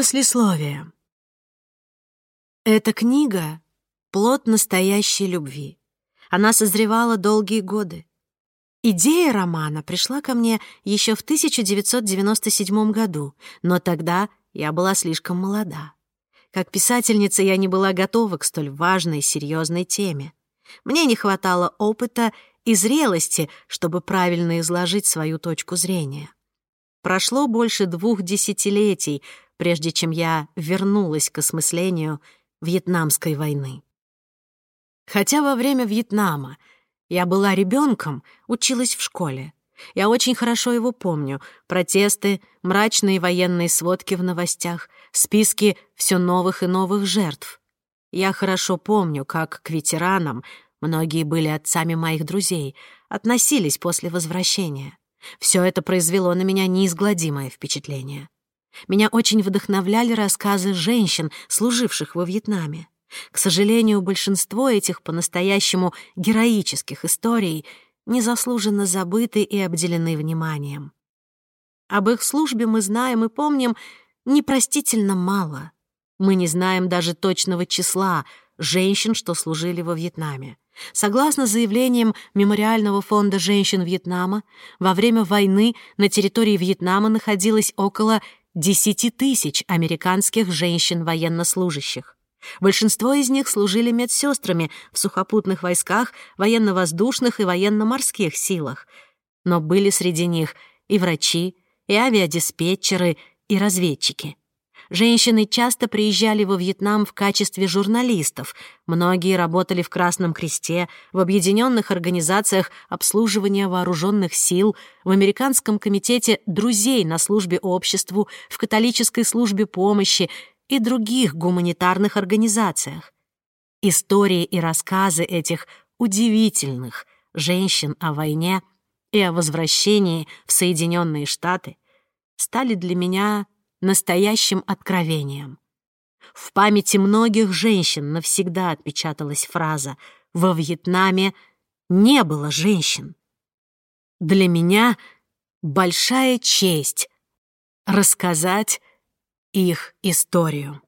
Послесловие. Эта книга — плод настоящей любви. Она созревала долгие годы. Идея романа пришла ко мне еще в 1997 году, но тогда я была слишком молода. Как писательница я не была готова к столь важной, серьезной теме. Мне не хватало опыта и зрелости, чтобы правильно изложить свою точку зрения. Прошло больше двух десятилетий, прежде чем я вернулась к осмыслению Вьетнамской войны. Хотя во время Вьетнама я была ребенком, училась в школе. Я очень хорошо его помню. Протесты, мрачные военные сводки в новостях, списки все новых и новых жертв. Я хорошо помню, как к ветеранам, многие были отцами моих друзей, относились после возвращения. Все это произвело на меня неизгладимое впечатление. Меня очень вдохновляли рассказы женщин, служивших во Вьетнаме. К сожалению, большинство этих по-настоящему героических историй незаслуженно забыты и обделены вниманием. Об их службе мы знаем и помним непростительно мало. Мы не знаем даже точного числа женщин, что служили во Вьетнаме. Согласно заявлениям Мемориального фонда женщин Вьетнама, во время войны на территории Вьетнама находилось около 10 тысяч американских женщин-военнослужащих. Большинство из них служили медсестрами в сухопутных войсках, военно-воздушных и военно-морских силах. Но были среди них и врачи, и авиадиспетчеры, и разведчики. Женщины часто приезжали во Вьетнам в качестве журналистов. Многие работали в Красном Кресте, в объединенных организациях обслуживания вооруженных сил, в Американском комитете друзей на службе обществу, в католической службе помощи и других гуманитарных организациях. Истории и рассказы этих удивительных женщин о войне и о возвращении в Соединенные Штаты стали для меня настоящим откровением. В памяти многих женщин навсегда отпечаталась фраза «Во Вьетнаме не было женщин». Для меня большая честь рассказать их историю.